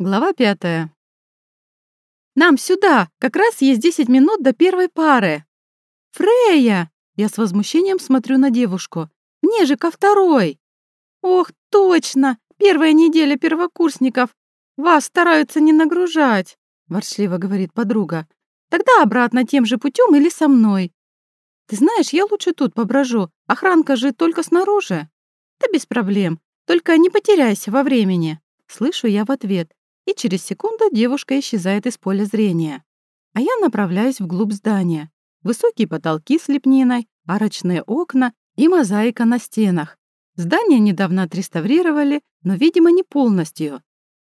Глава пятая. «Нам сюда! Как раз есть 10 минут до первой пары!» «Фрея!» Я с возмущением смотрю на девушку. «Мне же ко второй!» «Ох, точно! Первая неделя первокурсников! Вас стараются не нагружать!» Ворчливо говорит подруга. «Тогда обратно тем же путем или со мной?» «Ты знаешь, я лучше тут поброжу. Охранка же только снаружи». «Да без проблем. Только не потеряйся во времени». Слышу я в ответ и через секунду девушка исчезает из поля зрения. А я направляюсь вглубь здания. Высокие потолки с лепниной, арочные окна и мозаика на стенах. Здание недавно отреставрировали, но, видимо, не полностью.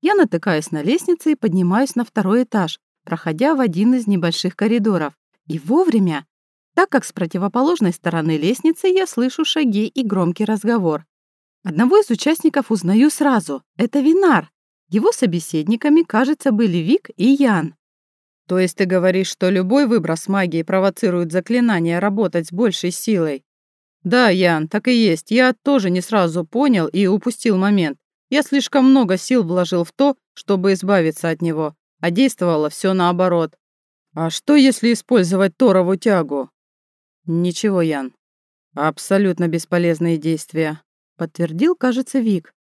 Я натыкаюсь на лестнице и поднимаюсь на второй этаж, проходя в один из небольших коридоров. И вовремя, так как с противоположной стороны лестницы я слышу шаги и громкий разговор. Одного из участников узнаю сразу. Это Винар, его собеседниками, кажется, были Вик и Ян. «То есть ты говоришь, что любой выброс магии провоцирует заклинание работать с большей силой?» «Да, Ян, так и есть. Я тоже не сразу понял и упустил момент. Я слишком много сил вложил в то, чтобы избавиться от него, а действовало все наоборот. А что, если использовать Торову тягу?» «Ничего, Ян. Абсолютно бесполезные действия», — подтвердил, кажется, Вик.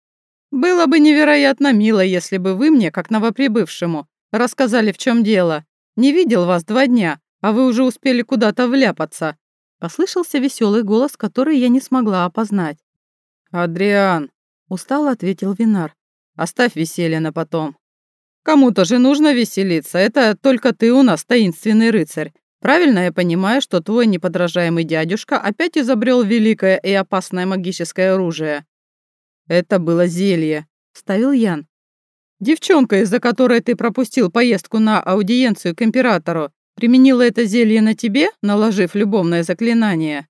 Было бы невероятно мило, если бы вы мне, как новоприбывшему, рассказали, в чем дело. Не видел вас два дня, а вы уже успели куда-то вляпаться. Послышался веселый голос, который я не смогла опознать. «Адриан», — устало ответил Винар, — «оставь веселье на потом. Кому-то же нужно веселиться, это только ты у нас таинственный рыцарь. Правильно я понимаю, что твой неподражаемый дядюшка опять изобрел великое и опасное магическое оружие?» «Это было зелье», — ставил Ян. «Девчонка, из-за которой ты пропустил поездку на аудиенцию к императору, применила это зелье на тебе, наложив любовное заклинание?»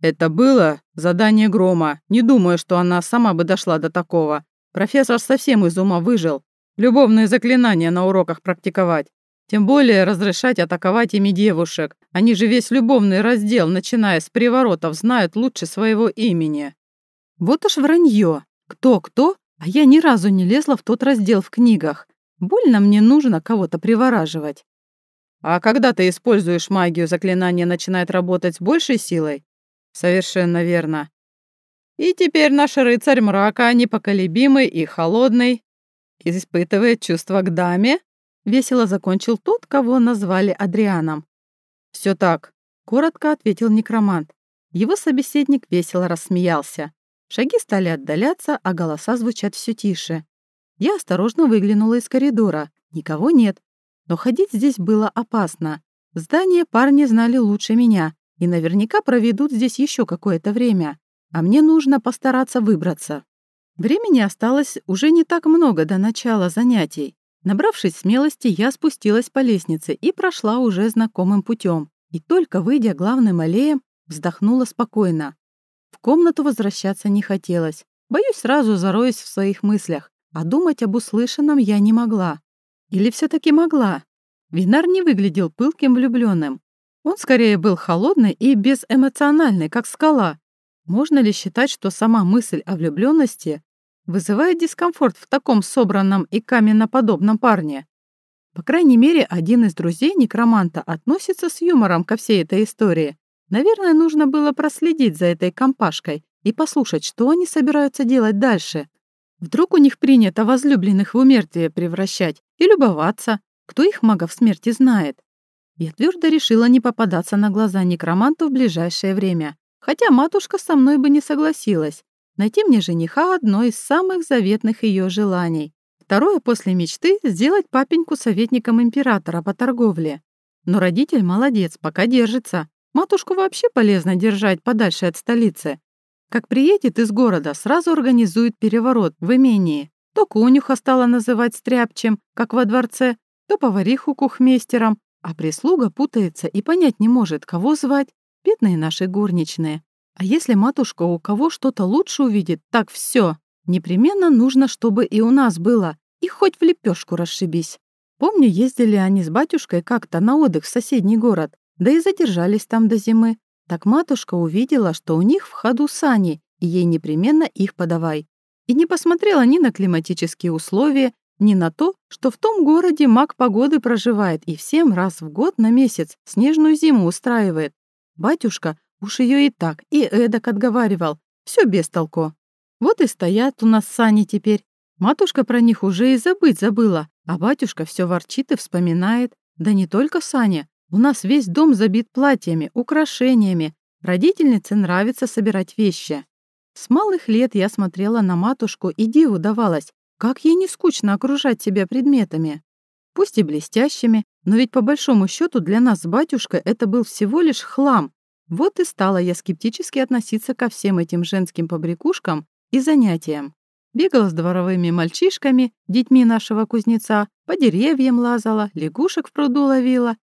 «Это было задание Грома. Не думаю, что она сама бы дошла до такого. Профессор совсем из ума выжил. Любовные заклинания на уроках практиковать. Тем более разрешать атаковать ими девушек. Они же весь любовный раздел, начиная с приворотов, знают лучше своего имени. Вот уж вранье. Кто-кто, а я ни разу не лезла в тот раздел в книгах. Больно мне нужно кого-то привораживать. А когда ты используешь магию, заклинание начинает работать с большей силой? Совершенно верно. И теперь наш рыцарь мрака, непоколебимый и холодный, испытывает чувство к даме? Весело закончил тот, кого назвали Адрианом. Все так, коротко ответил некромант. Его собеседник весело рассмеялся. Шаги стали отдаляться, а голоса звучат все тише. Я осторожно выглянула из коридора. Никого нет. Но ходить здесь было опасно. Здание парни знали лучше меня и наверняка проведут здесь еще какое-то время. А мне нужно постараться выбраться. Времени осталось уже не так много до начала занятий. Набравшись смелости, я спустилась по лестнице и прошла уже знакомым путем. И только выйдя главным аллеем, вздохнула спокойно. Комнату возвращаться не хотелось. Боюсь, сразу зароюсь в своих мыслях, а думать об услышанном я не могла. Или все таки могла? Винар не выглядел пылким влюбленным. Он скорее был холодный и безэмоциональный, как скала. Можно ли считать, что сама мысль о влюбленности вызывает дискомфорт в таком собранном и каменноподобном парне? По крайней мере, один из друзей некроманта относится с юмором ко всей этой истории Наверное, нужно было проследить за этой компашкой и послушать, что они собираются делать дальше. Вдруг у них принято возлюбленных в умертвие превращать и любоваться, кто их магов смерти знает. Я твердо решила не попадаться на глаза некроманту в ближайшее время, хотя матушка со мной бы не согласилась. Найти мне жениха — одно из самых заветных ее желаний. Второе после мечты — сделать папеньку советником императора по торговле. Но родитель молодец, пока держится. Матушку вообще полезно держать подальше от столицы. Как приедет из города, сразу организует переворот в имении. То конюха стала называть стряпчем, как во дворце, то повариху кухмейстером, а прислуга путается и понять не может, кого звать. Бедные наши горничные. А если матушка у кого что-то лучше увидит, так все. Непременно нужно, чтобы и у нас было. И хоть в лепешку расшибись. Помню, ездили они с батюшкой как-то на отдых в соседний город да и задержались там до зимы. Так матушка увидела, что у них в ходу сани, и ей непременно их подавай. И не посмотрела ни на климатические условия, ни на то, что в том городе маг погоды проживает и всем раз в год на месяц снежную зиму устраивает. Батюшка уж ее и так, и эдак отговаривал. Все без толку. Вот и стоят у нас сани теперь. Матушка про них уже и забыть забыла, а батюшка все ворчит и вспоминает. Да не только сани. У нас весь дом забит платьями, украшениями. Родительнице нравится собирать вещи. С малых лет я смотрела на матушку и диву давалась, как ей не скучно окружать себя предметами. Пусть и блестящими, но ведь по большому счету для нас с батюшкой это был всего лишь хлам. Вот и стала я скептически относиться ко всем этим женским побрякушкам и занятиям. Бегала с дворовыми мальчишками, детьми нашего кузнеца, по деревьям лазала, лягушек в пруду ловила.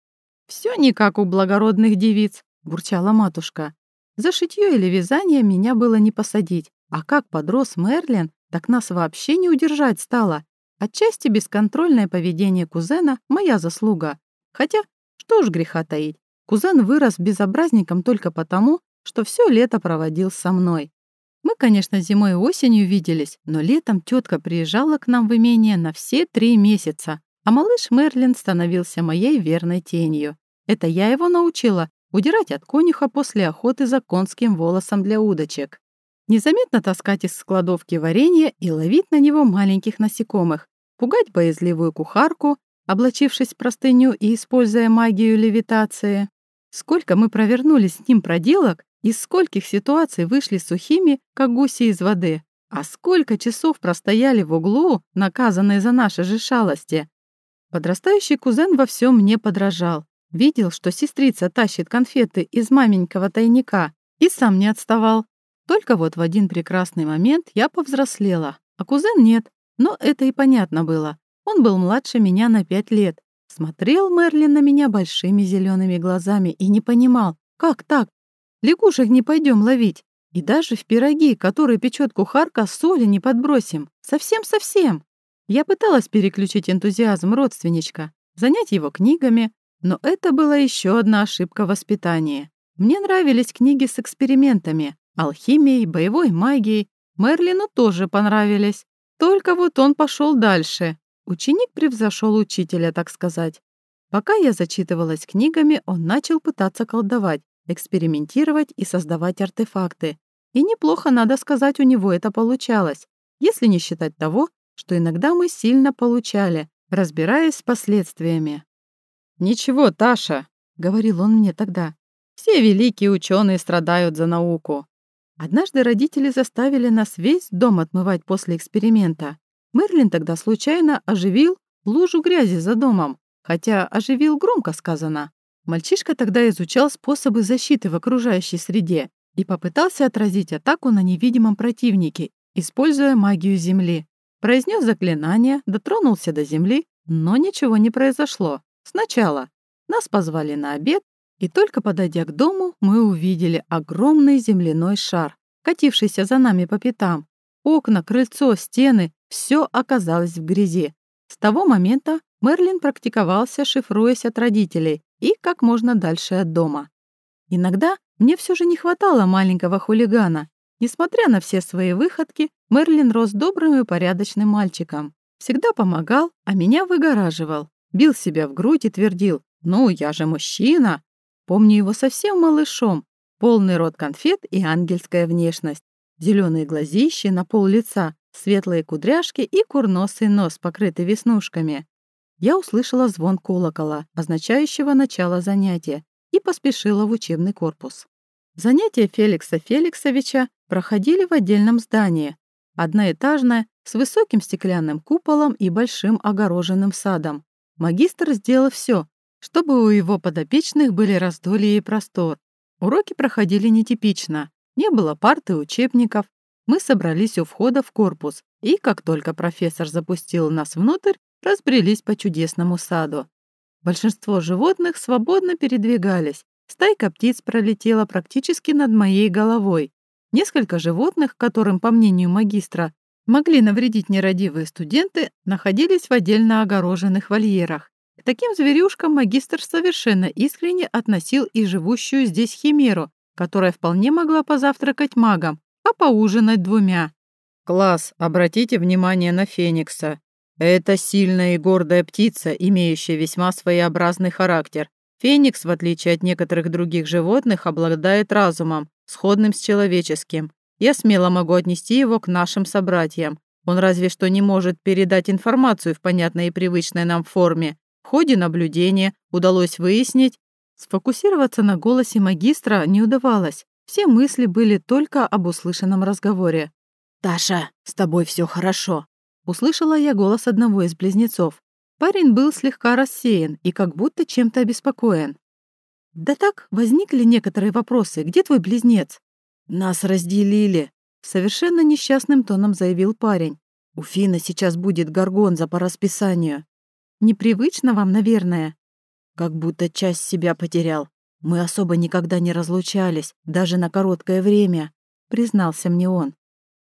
Все не как у благородных девиц, бурчала матушка. За шитье или вязание меня было не посадить, а как подрос Мерлин, так нас вообще не удержать стало. Отчасти бесконтрольное поведение кузена — моя заслуга. Хотя, что ж греха таить, кузен вырос безобразником только потому, что все лето проводил со мной. Мы, конечно, зимой и осенью виделись, но летом тетка приезжала к нам в имение на все три месяца, а малыш Мерлин становился моей верной тенью. Это я его научила удирать от конюха после охоты за конским волосом для удочек незаметно таскать из складовки варенье и ловить на него маленьких насекомых, пугать боязливую кухарку, облачившись в простыню и используя магию левитации. Сколько мы провернули с ним проделок, из скольких ситуаций вышли сухими, как гуси из воды, а сколько часов простояли в углу, наказанные за наши же шалости. Подрастающий кузен во всем мне подражал. Видел, что сестрица тащит конфеты из маменького тайника, и сам не отставал. Только вот в один прекрасный момент я повзрослела, а кузен нет. Но это и понятно было. Он был младше меня на пять лет. Смотрел Мерлин на меня большими зелеными глазами и не понимал, как так? Лягушек не пойдем ловить. И даже в пироги, которые печет кухарка, соли не подбросим. Совсем-совсем. Я пыталась переключить энтузиазм родственничка, занять его книгами, но это была еще одна ошибка воспитания. Мне нравились книги с экспериментами, Алхимией, боевой магией Мерлину тоже понравились. Только вот он пошел дальше. Ученик превзошел учителя, так сказать. Пока я зачитывалась книгами, он начал пытаться колдовать, экспериментировать и создавать артефакты. И неплохо, надо сказать, у него это получалось, если не считать того, что иногда мы сильно получали, разбираясь с последствиями. «Ничего, Таша», — говорил он мне тогда, — «все великие ученые страдают за науку. Однажды родители заставили нас весь дом отмывать после эксперимента. Мерлин тогда случайно оживил лужу грязи за домом, хотя оживил громко сказано. Мальчишка тогда изучал способы защиты в окружающей среде и попытался отразить атаку на невидимом противнике, используя магию Земли. Произнес заклинание, дотронулся до Земли, но ничего не произошло. Сначала нас позвали на обед, и только подойдя к дому, мы увидели огромный земляной шар, катившийся за нами по пятам. Окна, крыльцо, стены — все оказалось в грязи. С того момента Мерлин практиковался, шифруясь от родителей и как можно дальше от дома. Иногда мне все же не хватало маленького хулигана. Несмотря на все свои выходки, Мерлин рос добрым и порядочным мальчиком. Всегда помогал, а меня выгораживал. Бил себя в грудь и твердил «Ну, я же мужчина!» Помню его совсем малышом, полный рот конфет и ангельская внешность, зеленые глазищи на пол лица, светлые кудряшки и курносый нос, покрытый веснушками. Я услышала звон колокола, означающего начало занятия, и поспешила в учебный корпус. Занятия Феликса Феликсовича проходили в отдельном здании, одноэтажное, с высоким стеклянным куполом и большим огороженным садом. Магистр сделал все, чтобы у его подопечных были раздолье и простор. Уроки проходили нетипично. Не было парты и учебников. Мы собрались у входа в корпус, и как только профессор запустил нас внутрь, разбрелись по чудесному саду. Большинство животных свободно передвигались. Стайка птиц пролетела практически над моей головой. Несколько животных, которым, по мнению магистра, могли навредить нерадивые студенты, находились в отдельно огороженных вольерах. К таким зверюшкам магистр совершенно искренне относил и живущую здесь химеру, которая вполне могла позавтракать магом, а поужинать двумя. «Класс, обратите внимание на Феникса. Это сильная и гордая птица, имеющая весьма своеобразный характер. Феникс, в отличие от некоторых других животных, обладает разумом, сходным с человеческим. Я смело могу отнести его к нашим собратьям. Он разве что не может передать информацию в понятной и привычной нам форме. В ходе наблюдения удалось выяснить, сфокусироваться на голосе магистра не удавалось. Все мысли были только об услышанном разговоре. «Таша, с тобой все хорошо», Услышала я голос одного из близнецов. Парень был слегка рассеян и как будто чем-то обеспокоен. «Да так, возникли некоторые вопросы. Где твой близнец?» «Нас разделили», — совершенно несчастным тоном заявил парень. «У Фина сейчас будет горгонза по расписанию». «Непривычно вам, наверное?» «Как будто часть себя потерял. Мы особо никогда не разлучались, даже на короткое время», — признался мне он.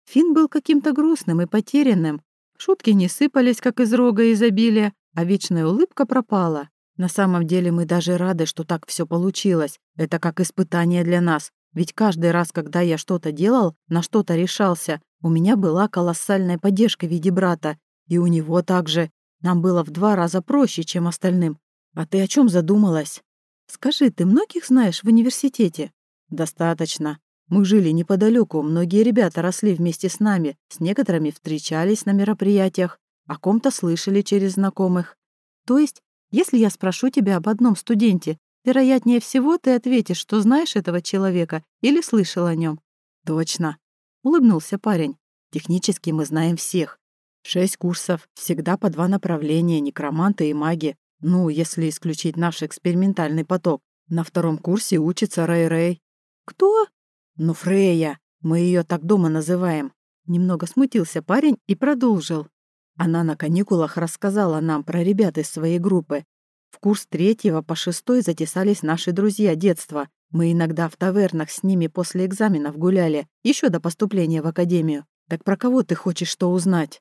Фин был каким-то грустным и потерянным, Шутки не сыпались, как из рога изобилия, а вечная улыбка пропала. На самом деле мы даже рады, что так все получилось. Это как испытание для нас. Ведь каждый раз, когда я что-то делал, на что-то решался, у меня была колоссальная поддержка в виде брата. И у него также. Нам было в два раза проще, чем остальным. А ты о чем задумалась? Скажи, ты многих знаешь в университете? Достаточно. Мы жили неподалеку, многие ребята росли вместе с нами, с некоторыми встречались на мероприятиях, о ком-то слышали через знакомых. То есть, если я спрошу тебя об одном студенте, вероятнее всего ты ответишь, что знаешь этого человека или слышал о нем. Точно, улыбнулся парень. Технически мы знаем всех. Шесть курсов, всегда по два направления, некроманты и маги. Ну, если исключить наш экспериментальный поток. На втором курсе учится Рэй-Рэй. Кто? «Ну, Фрея, мы ее так дома называем». Немного смутился парень и продолжил. Она на каникулах рассказала нам про ребят из своей группы. В курс третьего по шестой затесались наши друзья детства. Мы иногда в тавернах с ними после экзаменов гуляли, еще до поступления в академию. Так про кого ты хочешь что узнать?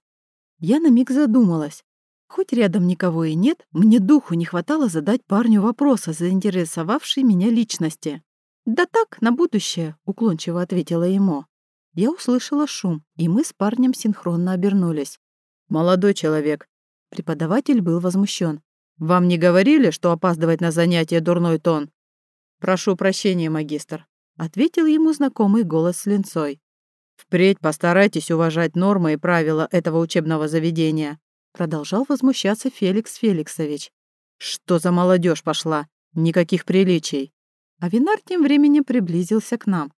Я на миг задумалась. Хоть рядом никого и нет, мне духу не хватало задать парню вопрос о заинтересовавшей меня личности. «Да так, на будущее», — уклончиво ответила ему. Я услышала шум, и мы с парнем синхронно обернулись. «Молодой человек». Преподаватель был возмущен. «Вам не говорили, что опаздывать на занятие дурной тон?» «Прошу прощения, магистр», — ответил ему знакомый голос с линцой. «Впредь постарайтесь уважать нормы и правила этого учебного заведения», продолжал возмущаться Феликс Феликсович. «Что за молодежь пошла? Никаких приличий. А Винар тем временем приблизился к нам.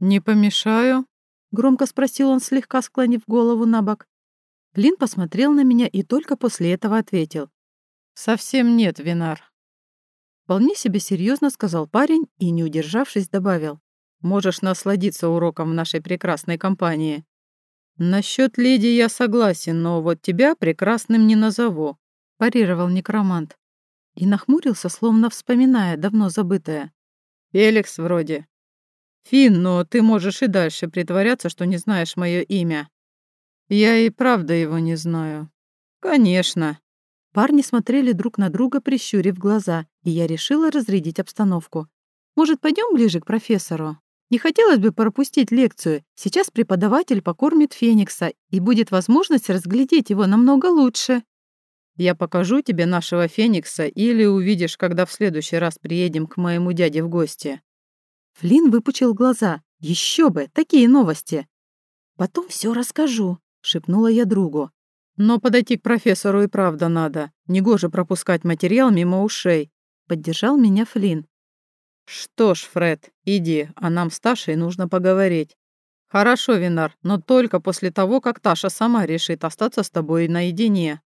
«Не помешаю?» — громко спросил он, слегка склонив голову на бок. Лин посмотрел на меня и только после этого ответил. «Совсем нет, Винар». Вполне себе серьезно сказал парень и, не удержавшись, добавил. «Можешь насладиться уроком в нашей прекрасной компании». «Насчет леди я согласен, но вот тебя прекрасным не назову», — парировал некромант. И нахмурился, словно вспоминая давно забытое. Феликс вроде. Фин, но ты можешь и дальше притворяться, что не знаешь мое имя. Я и правда его не знаю. Конечно. Парни смотрели друг на друга, прищурив глаза, и я решила разрядить обстановку. Может, пойдем ближе к профессору? Не хотелось бы пропустить лекцию. Сейчас преподаватель покормит Феникса, и будет возможность разглядеть его намного лучше. Я покажу тебе нашего Феникса или увидишь, когда в следующий раз приедем к моему дяде в гости». Флинн выпучил глаза. Еще бы, такие новости. «Потом все расскажу», — шепнула я другу. «Но подойти к профессору и правда надо. Негоже пропускать материал мимо ушей», — поддержал меня Флинн. «Что ж, Фред, иди, а нам с Ташей нужно поговорить». «Хорошо, Винар, но только после того, как Таша сама решит остаться с тобой наедине».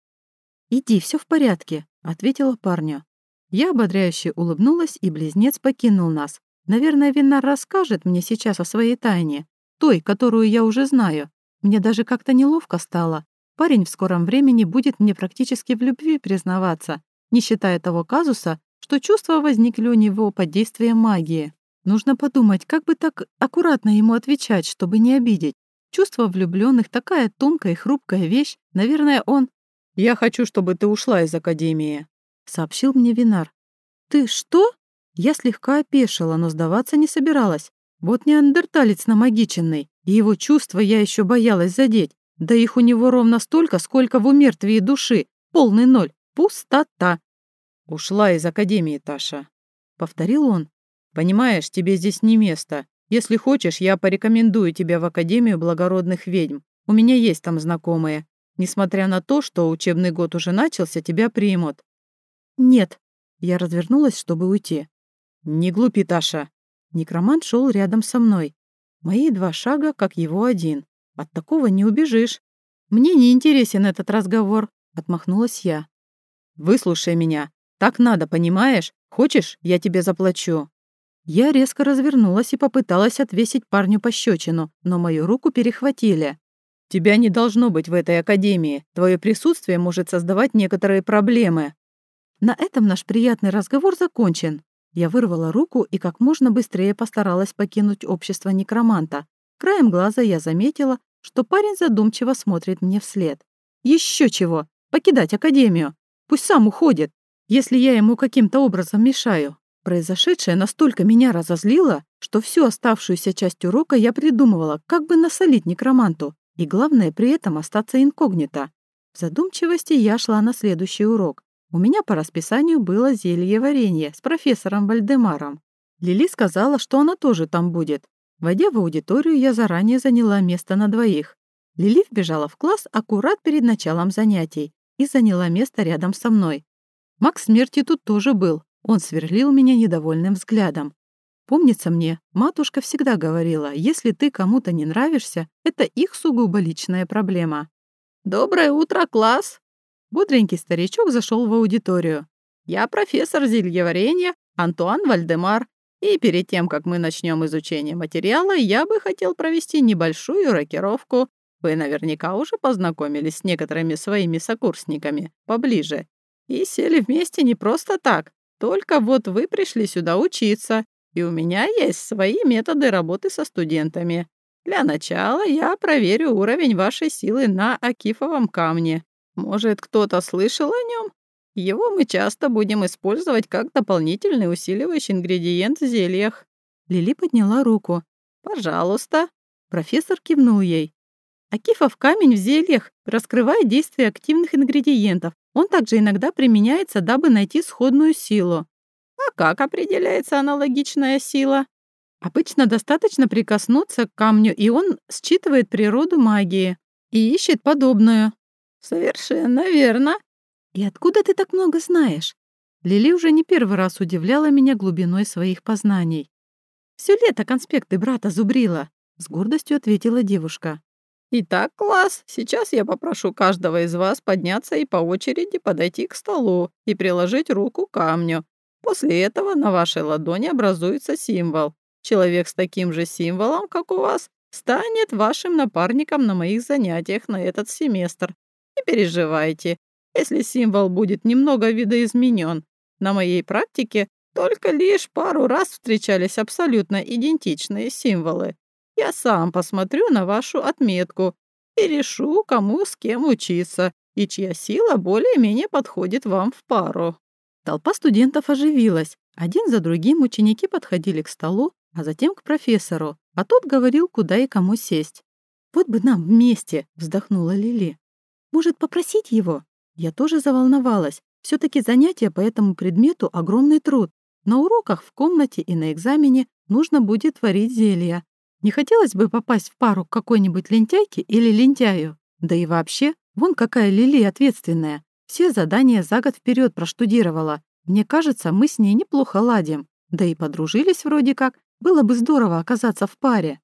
«Иди, все в порядке», — ответила парню. Я ободряюще улыбнулась, и близнец покинул нас. Наверное, Винар расскажет мне сейчас о своей тайне, той, которую я уже знаю. Мне даже как-то неловко стало. Парень в скором времени будет мне практически в любви признаваться, не считая того казуса, что чувства возникли у него под действием магии. Нужно подумать, как бы так аккуратно ему отвечать, чтобы не обидеть. Чувство влюбленных такая тонкая и хрупкая вещь. Наверное, он «Я хочу, чтобы ты ушла из академии», — сообщил мне Винар. «Ты что?» Я слегка опешила, но сдаваться не собиралась. Вот неандерталец намагиченный, и его чувства я еще боялась задеть. Да их у него ровно столько, сколько в умертвии души. Полный ноль. Пустота. Ушла из академии, Таша. Повторил он. Понимаешь, тебе здесь не место. Если хочешь, я порекомендую тебя в Академию благородных ведьм. У меня есть там знакомые. Несмотря на то, что учебный год уже начался, тебя примут. Нет. Я развернулась, чтобы уйти. Не глупи, Таша. Некромант шел рядом со мной. Мои два шага, как его один. От такого не убежишь. Мне не интересен этот разговор, отмахнулась я. Выслушай меня. Так надо, понимаешь? Хочешь, я тебе заплачу. Я резко развернулась и попыталась отвесить парню пощечину, но мою руку перехватили. «Тебя не должно быть в этой академии. Твое присутствие может создавать некоторые проблемы». На этом наш приятный разговор закончен. Я вырвала руку и как можно быстрее постаралась покинуть общество некроманта. Краем глаза я заметила, что парень задумчиво смотрит мне вслед. Еще чего! Покидать академию! Пусть сам уходит, если я ему каким-то образом мешаю. Произошедшее настолько меня разозлило, что всю оставшуюся часть урока я придумывала, как бы насолить некроманту, и главное при этом остаться инкогнито. В задумчивости я шла на следующий урок. У меня по расписанию было зелье варенье с профессором Вальдемаром. Лили сказала, что она тоже там будет. Войдя в аудиторию, я заранее заняла место на двоих. Лили вбежала в класс аккурат перед началом занятий и заняла место рядом со мной. Маг смерти тут тоже был, он сверлил меня недовольным взглядом. Помнится мне, матушка всегда говорила, если ты кому-то не нравишься, это их сугубо личная проблема. «Доброе утро, класс!» Бодренький старичок зашел в аудиторию. «Я профессор зельеварения Антуан Вальдемар, и перед тем, как мы начнем изучение материала, я бы хотел провести небольшую рокировку. Вы наверняка уже познакомились с некоторыми своими сокурсниками поближе и сели вместе не просто так, только вот вы пришли сюда учиться, и у меня есть свои методы работы со студентами. Для начала я проверю уровень вашей силы на Акифовом камне. Может, кто-то слышал о нем? Его мы часто будем использовать как дополнительный усиливающий ингредиент в зельях». Лили подняла руку. «Пожалуйста». Профессор кивнул ей. Акифов камень в зельях раскрывает действие активных ингредиентов, он также иногда применяется, дабы найти сходную силу. А как определяется аналогичная сила? Обычно достаточно прикоснуться к камню, и он считывает природу магии и ищет подобную. Совершенно верно. И откуда ты так много знаешь? Лили уже не первый раз удивляла меня глубиной своих познаний. Все лето конспекты брата зубрила, с гордостью ответила девушка. Итак, класс, сейчас я попрошу каждого из вас подняться и по очереди подойти к столу и приложить руку к камню. После этого на вашей ладони образуется символ. Человек с таким же символом, как у вас, станет вашим напарником на моих занятиях на этот семестр. Не переживайте, если символ будет немного видоизменен. На моей практике только лишь пару раз встречались абсолютно идентичные символы. Я сам посмотрю на вашу отметку и решу, кому с кем учиться и чья сила более-менее подходит вам в пару». Толпа студентов оживилась. Один за другим ученики подходили к столу, а затем к профессору, а тот говорил, куда и кому сесть. «Вот бы нам вместе!» — вздохнула Лили. «Может, попросить его?» Я тоже заволновалась. все таки занятия по этому предмету — огромный труд. На уроках, в комнате и на экзамене нужно будет варить зелья. Не хотелось бы попасть в пару к какой-нибудь лентяйке или лентяю. Да и вообще, вон какая Лили ответственная. Все задания за год вперед проштудировала. Мне кажется, мы с ней неплохо ладим. Да и подружились вроде как. Было бы здорово оказаться в паре.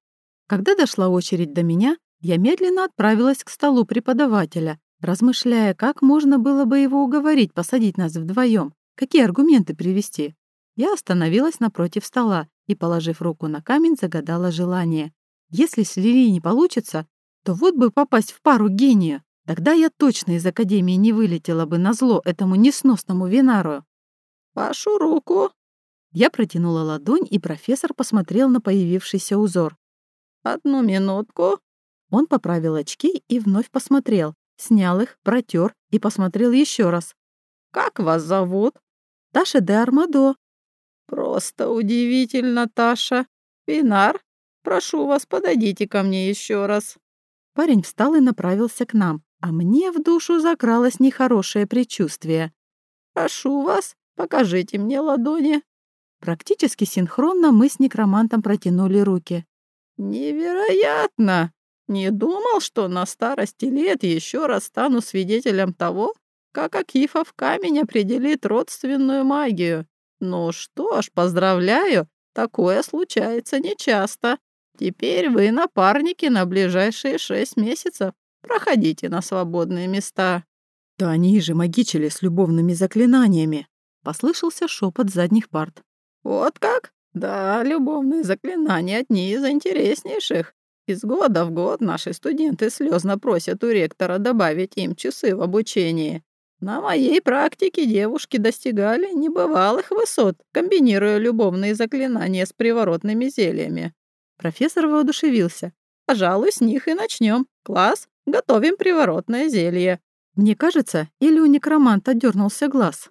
Когда дошла очередь до меня, я медленно отправилась к столу преподавателя, размышляя, как можно было бы его уговорить посадить нас вдвоем, какие аргументы привести. Я остановилась напротив стола и, положив руку на камень, загадала желание. Если с Лили не получится, то вот бы попасть в пару гения. Тогда я точно из Академии не вылетела бы на зло этому несносному Винару. «Вашу руку!» Я протянула ладонь, и профессор посмотрел на появившийся узор. «Одну минутку». Он поправил очки и вновь посмотрел. Снял их, протер и посмотрел еще раз. «Как вас зовут?» «Таша де Армадо», «Просто удивительно, Таша. Пинар, прошу вас, подойдите ко мне еще раз». Парень встал и направился к нам, а мне в душу закралось нехорошее предчувствие. «Прошу вас, покажите мне ладони». Практически синхронно мы с некромантом протянули руки. «Невероятно! Не думал, что на старости лет еще раз стану свидетелем того, как Акифов камень определит родственную магию. Ну что ж, поздравляю, такое случается нечасто. Теперь вы напарники на ближайшие шесть месяцев. Проходите на свободные места». «Да они же магичили с любовными заклинаниями», — послышался шепот задних парт. «Вот как? Да, любовные заклинания одни из интереснейших. Из года в год наши студенты слезно просят у ректора добавить им часы в обучении. На моей практике девушки достигали небывалых высот, комбинируя любовные заклинания с приворотными зельями. Профессор воодушевился. Пожалуй, с них и начнем. Класс, готовим приворотное зелье. Мне кажется, или у некроманта дернулся глаз.